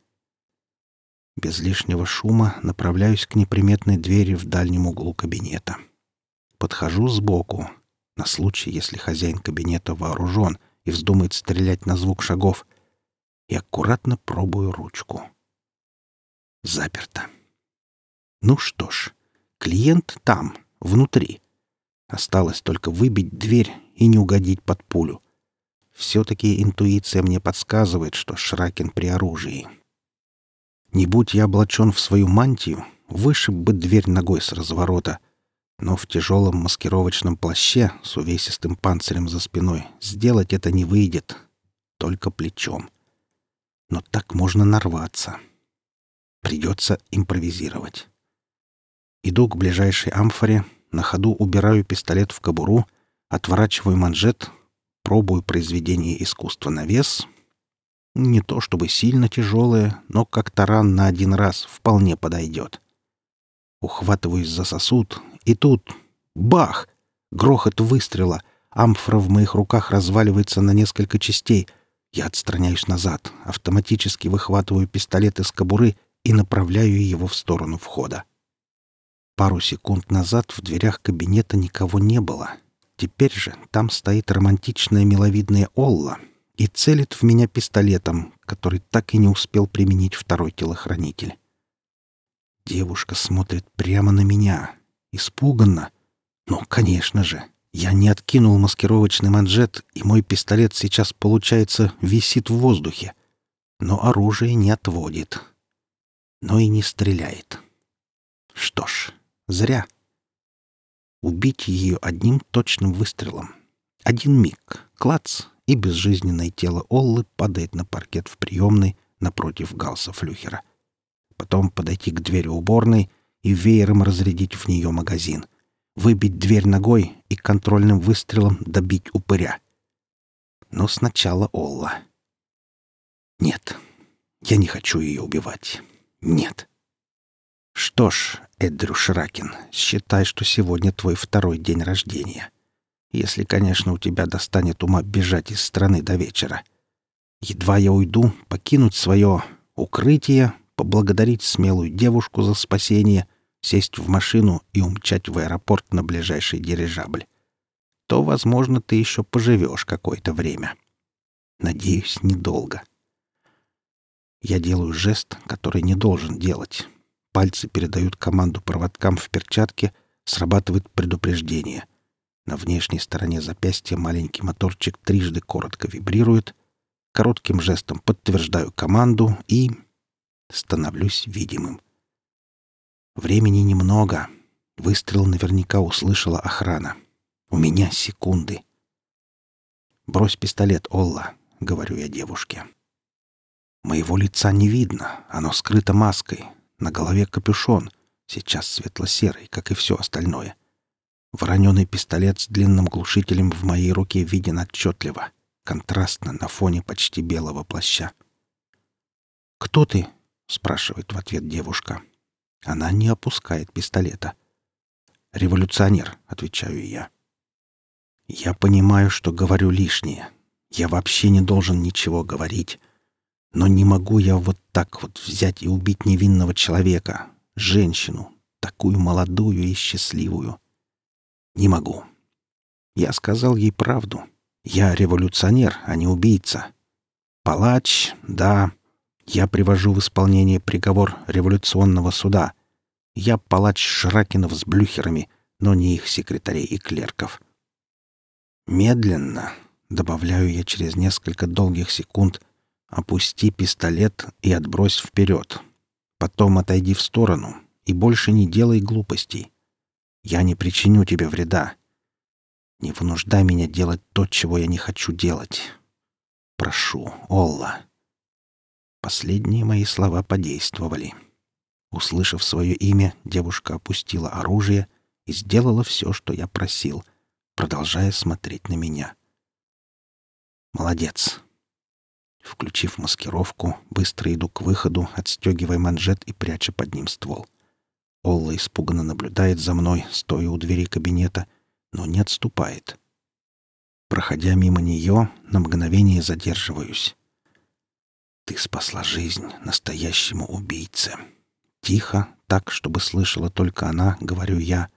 Без лишнего шума направляюсь к неприметной двери в дальнем углу кабинета. Подхожу сбоку, на случай, если хозяин кабинета вооружен и вздумает стрелять на звук шагов, и аккуратно пробую ручку. Заперто. Ну что ж, клиент там, внутри. Осталось только выбить дверь и не угодить под пулю. Все-таки интуиция мне подсказывает, что Шракин при оружии. Не будь я облачен в свою мантию, вышиб бы дверь ногой с разворота. Но в тяжелом маскировочном плаще с увесистым панцирем за спиной сделать это не выйдет. Только плечом. Но так можно нарваться. Придется импровизировать. Иду к ближайшей амфоре, на ходу убираю пистолет в кобуру, отворачиваю манжет, пробую произведение искусства на вес. Не то чтобы сильно тяжелое, но как таран на один раз вполне подойдет. Ухватываюсь за сосуд, и тут — бах! Грохот выстрела. Амфора в моих руках разваливается на несколько частей. Я отстраняюсь назад, автоматически выхватываю пистолет из кобуры и направляю его в сторону входа. Пару секунд назад в дверях кабинета никого не было. Теперь же там стоит романтичная миловидная Олла и целит в меня пистолетом, который так и не успел применить второй телохранитель. Девушка смотрит прямо на меня, испуганно. Ну, конечно же, я не откинул маскировочный манжет, и мой пистолет сейчас, получается, висит в воздухе. Но оружие не отводит. Но и не стреляет. Что ж, Зря. Убить ее одним точным выстрелом. Один миг. Клац, и безжизненное тело Оллы падает на паркет в приемной напротив Галса Флюхера. Потом подойти к двери уборной и веером разрядить в нее магазин. Выбить дверь ногой и контрольным выстрелом добить упыря. Но сначала Олла. Нет, я не хочу ее убивать. Нет. Что ж, Эдрю Шракин, считай, что сегодня твой второй день рождения. Если, конечно, у тебя достанет ума бежать из страны до вечера. Едва я уйду, покинуть свое укрытие, поблагодарить смелую девушку за спасение, сесть в машину и умчать в аэропорт на ближайший дирижабль. То, возможно, ты еще поживешь какое-то время. Надеюсь, недолго. Я делаю жест, который не должен делать Пальцы передают команду проводкам в перчатке, срабатывает предупреждение. На внешней стороне запястья маленький моторчик трижды коротко вибрирует. Коротким жестом подтверждаю команду и... становлюсь видимым. Времени немного. Выстрел наверняка услышала охрана. У меня секунды. «Брось пистолет, Олла», — говорю я девушке. Моего лица не видно, оно скрыто маской, на голове капюшон, сейчас светло-серый, как и все остальное. Вороненый пистолет с длинным глушителем в моей руке виден отчетливо, контрастно на фоне почти белого плаща. «Кто ты?» — спрашивает в ответ девушка. Она не опускает пистолета. «Революционер», — отвечаю я. «Я понимаю, что говорю лишнее. Я вообще не должен ничего говорить. Но не могу я вот так вот взять и убить невинного человека, женщину, такую молодую и счастливую. Не могу. Я сказал ей правду. Я революционер, а не убийца. Палач, да. Я привожу в исполнение приговор революционного суда. Я палач Шракинов с блюхерами, но не их секретарей и клерков. Медленно, добавляю я через несколько долгих секунд, Опусти пистолет и отбрось вперед. Потом отойди в сторону и больше не делай глупостей. Я не причиню тебе вреда. Не вынуждай меня делать то, чего я не хочу делать. Прошу, Олла. Последние мои слова подействовали. Услышав свое имя, девушка опустила оружие и сделала все, что я просил, продолжая смотреть на меня. «Молодец. Включив маскировку, быстро иду к выходу, отстегивая манжет и пряча под ним ствол. Олла испуганно наблюдает за мной, стоя у двери кабинета, но не отступает. Проходя мимо нее, на мгновение задерживаюсь. Ты спасла жизнь настоящему убийце. Тихо, так, чтобы слышала только она, говорю я.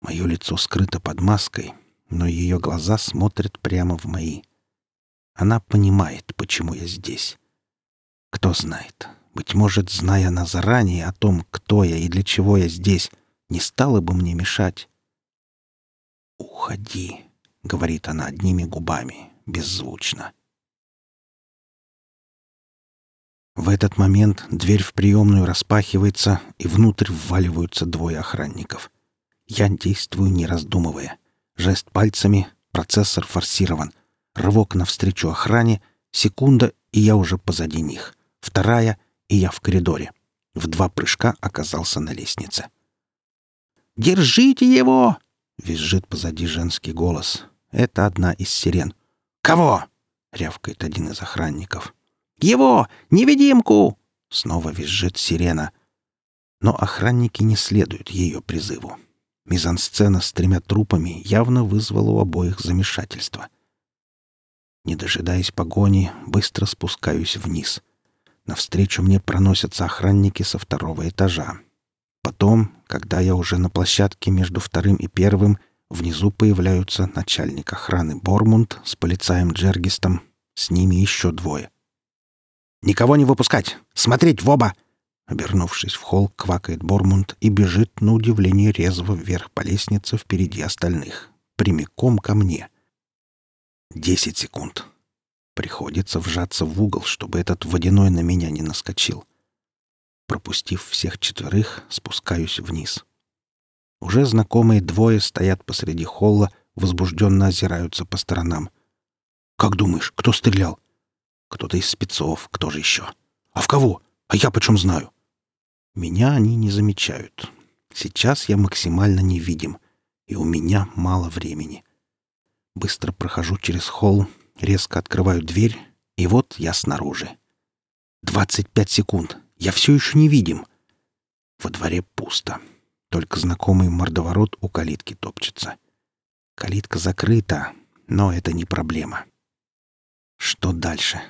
Мое лицо скрыто под маской, но ее глаза смотрят прямо в мои. Она понимает, почему я здесь. Кто знает, быть может, зная она заранее о том, кто я и для чего я здесь, не стала бы мне мешать. «Уходи», — говорит она одними губами, беззвучно. В этот момент дверь в приемную распахивается, и внутрь вваливаются двое охранников. Я действую, не раздумывая. Жест пальцами, процессор форсирован. Рывок навстречу охране, секунда, и я уже позади них. Вторая, и я в коридоре. В два прыжка оказался на лестнице. «Держите его!» — визжит позади женский голос. Это одна из сирен. «Кого?» — рявкает один из охранников. «Его! Невидимку!» — снова визжит сирена. Но охранники не следуют ее призыву. Мизансцена с тремя трупами явно вызвала у обоих замешательство. Не дожидаясь погони, быстро спускаюсь вниз. Навстречу мне проносятся охранники со второго этажа. Потом, когда я уже на площадке между вторым и первым, внизу появляются начальник охраны Бормунд с полицаем Джергистом, с ними еще двое. «Никого не выпускать! Смотреть в оба!» Обернувшись в холл, квакает Бормунд и бежит, на удивление, резво вверх по лестнице впереди остальных. Прямиком ко мне. Десять секунд. Приходится вжаться в угол, чтобы этот водяной на меня не наскочил. Пропустив всех четверых, спускаюсь вниз. Уже знакомые двое стоят посреди холла, возбужденно озираются по сторонам. «Как думаешь, кто стрелял?» «Кто-то из спецов, кто же еще?» «А в кого? А я почем знаю?» Меня они не замечают. Сейчас я максимально невидим, и у меня мало времени. Быстро прохожу через холл, резко открываю дверь, и вот я снаружи. Двадцать пять секунд. Я все еще не видим. Во дворе пусто. Только знакомый мордоворот у калитки топчется. Калитка закрыта, но это не проблема. Что дальше?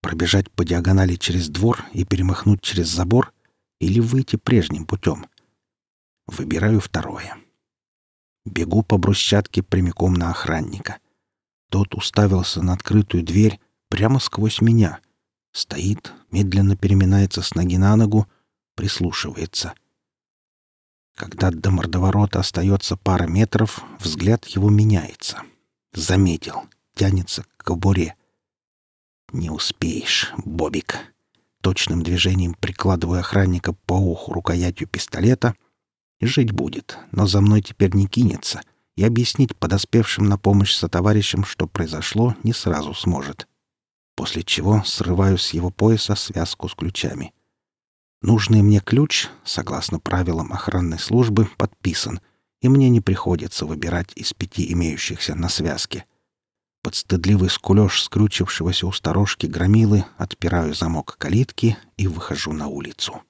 Пробежать по диагонали через двор и перемахнуть через забор или выйти прежним путем? Выбираю второе. Бегу по брусчатке прямиком на охранника. Тот уставился на открытую дверь прямо сквозь меня. Стоит, медленно переминается с ноги на ногу, прислушивается. Когда до мордоворота остается пара метров, взгляд его меняется. Заметил, тянется к кобуре. «Не успеешь, Бобик!» Точным движением прикладываю охранника по уху рукоятью пистолета. Жить будет, но за мной теперь не кинется, и объяснить подоспевшим на помощь сотоварищам, что произошло, не сразу сможет. — после чего срываю с его пояса связку с ключами. Нужный мне ключ, согласно правилам охранной службы, подписан, и мне не приходится выбирать из пяти имеющихся на связке. Под стыдливый скулёж скрючившегося у сторожки громилы отпираю замок калитки и выхожу на улицу.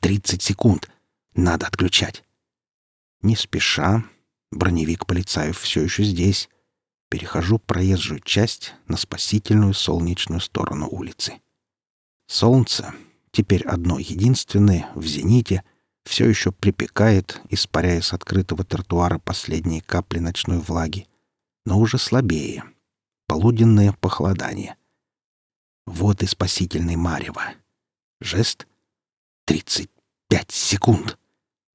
Тридцать секунд. Надо отключать. Не спеша. Броневик полицаев все еще здесь перехожу проезжую часть на спасительную солнечную сторону улицы. Солнце, теперь одно единственное, в зените, все еще припекает, испаряя с открытого тротуара последние капли ночной влаги, но уже слабее. Полуденное похолодание. Вот и спасительный Марево. Жест. Тридцать пять секунд.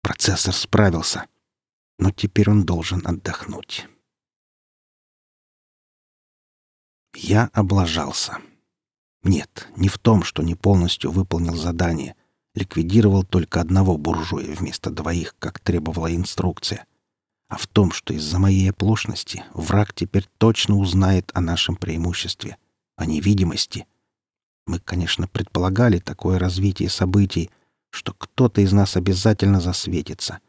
Процессор справился. Но теперь он должен отдохнуть. Я облажался. Нет, не в том, что не полностью выполнил задание. Ликвидировал только одного буржуя вместо двоих, как требовала инструкция. А в том, что из-за моей оплошности враг теперь точно узнает о нашем преимуществе, о невидимости. Мы, конечно, предполагали такое развитие событий, что кто-то из нас обязательно засветится.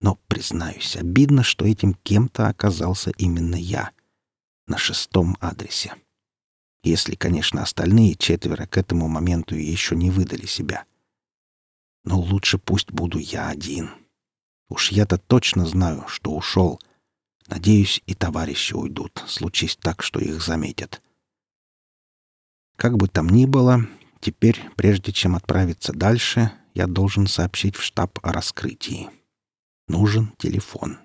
Но, признаюсь, обидно, что этим кем-то оказался именно я — на шестом адресе. Если, конечно, остальные четверо к этому моменту еще не выдали себя. Но лучше пусть буду я один. Уж я-то точно знаю, что ушел. Надеюсь, и товарищи уйдут, случись так, что их заметят. Как бы там ни было, теперь, прежде чем отправиться дальше, я должен сообщить в штаб о раскрытии. Нужен телефон.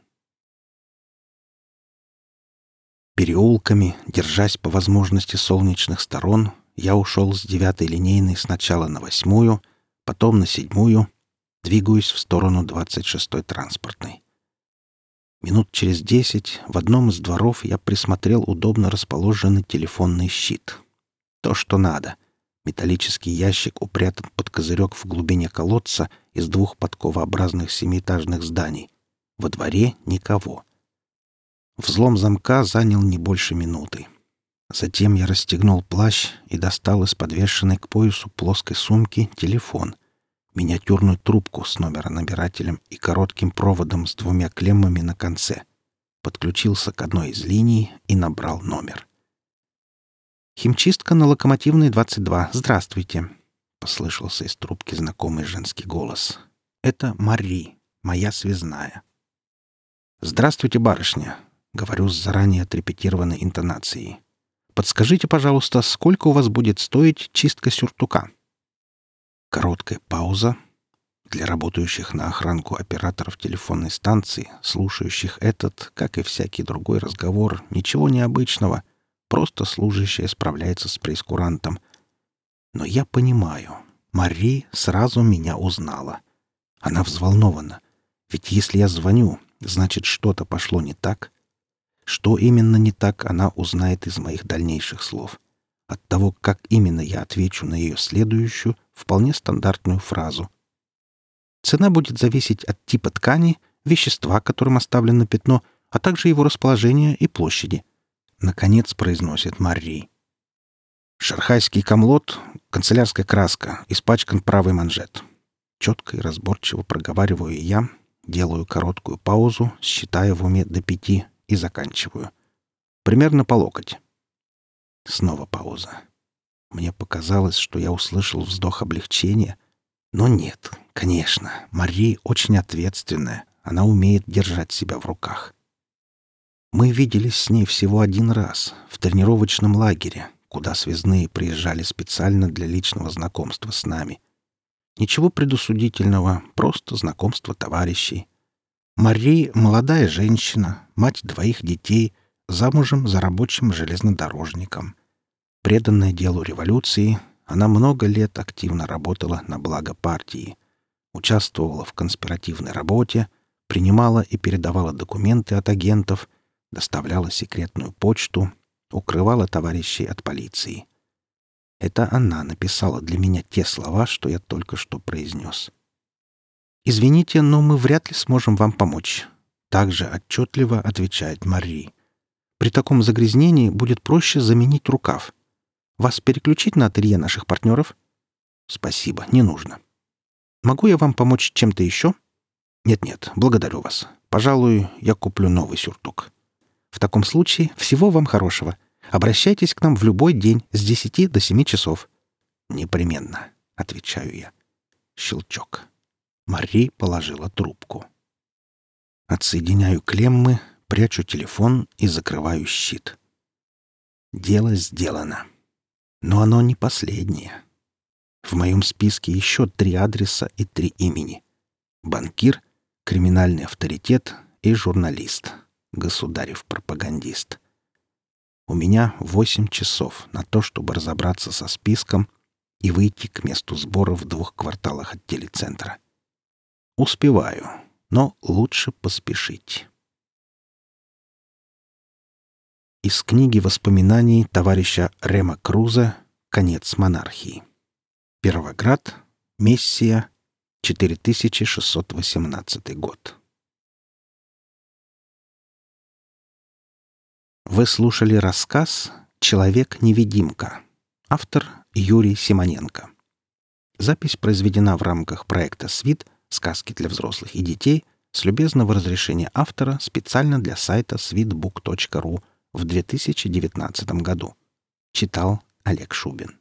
Переулками, держась по возможности солнечных сторон, я ушел с девятой линейной сначала на восьмую, потом на седьмую, двигаюсь в сторону двадцать шестой транспортной. Минут через десять в одном из дворов я присмотрел удобно расположенный телефонный щит. То, что надо. Металлический ящик упрятан под козырек в глубине колодца из двух подковообразных семиэтажных зданий. Во дворе никого. Взлом замка занял не больше минуты. Затем я расстегнул плащ и достал из подвешенной к поясу плоской сумки телефон, миниатюрную трубку с номеронабирателем и коротким проводом с двумя клеммами на конце. Подключился к одной из линий и набрал номер. «Химчистка на Локомотивной, 22. Здравствуйте!» — послышался из трубки знакомый женский голос. «Это Мари, моя связная». «Здравствуйте, барышня!» — говорю с заранее отрепетированной интонацией. «Подскажите, пожалуйста, сколько у вас будет стоить чистка сюртука?» Короткая пауза. Для работающих на охранку операторов телефонной станции, слушающих этот, как и всякий другой разговор, ничего необычного — Просто служащая справляется с прескурантом. Но я понимаю, Мари сразу меня узнала. Она взволнована. Ведь если я звоню, значит, что-то пошло не так. Что именно не так, она узнает из моих дальнейших слов. От того, как именно я отвечу на ее следующую, вполне стандартную фразу. Цена будет зависеть от типа ткани, вещества, которым оставлено пятно, а также его расположения и площади. Наконец произносит Мари. Шархайский комлот, канцелярская краска, испачкан правый манжет. Четко и разборчиво проговариваю я, делаю короткую паузу, считая в уме до пяти и заканчиваю. Примерно по локоть. Снова пауза. Мне показалось, что я услышал вздох облегчения, но нет, конечно, Мари очень ответственная, она умеет держать себя в руках. Мы виделись с ней всего один раз, в тренировочном лагере, куда связные приезжали специально для личного знакомства с нами. Ничего предусудительного, просто знакомство товарищей. Мари — молодая женщина, мать двоих детей, замужем за рабочим железнодорожником. Преданная делу революции, она много лет активно работала на благо партии, участвовала в конспиративной работе, принимала и передавала документы от агентов — доставляла секретную почту, укрывала товарищей от полиции. Это она написала для меня те слова, что я только что произнес. «Извините, но мы вряд ли сможем вам помочь», — также отчетливо отвечает Мари. «При таком загрязнении будет проще заменить рукав. Вас переключить на ателье наших партнеров?» «Спасибо, не нужно». «Могу я вам помочь чем-то еще?» «Нет-нет, благодарю вас. Пожалуй, я куплю новый сюртук». В таком случае всего вам хорошего. Обращайтесь к нам в любой день с 10 до 7 часов. Непременно, отвечаю я. Щелчок. Мари положила трубку. Отсоединяю клеммы, прячу телефон и закрываю щит. Дело сделано. Но оно не последнее. В моем списке еще три адреса и три имени. Банкир, криминальный авторитет и журналист государев пропагандист. У меня восемь часов на то, чтобы разобраться со списком и выйти к месту сбора в двух кварталах от телецентра. Успеваю, но лучше поспешить. Из книги воспоминаний товарища Рема Круза «Конец монархии». Первоград, Мессия, 4618 год. Вы слушали рассказ «Человек-невидимка». Автор Юрий Симоненко. Запись произведена в рамках проекта «Свит. Сказки для взрослых и детей» с любезного разрешения автора специально для сайта sweetbook.ru в 2019 году. Читал Олег Шубин.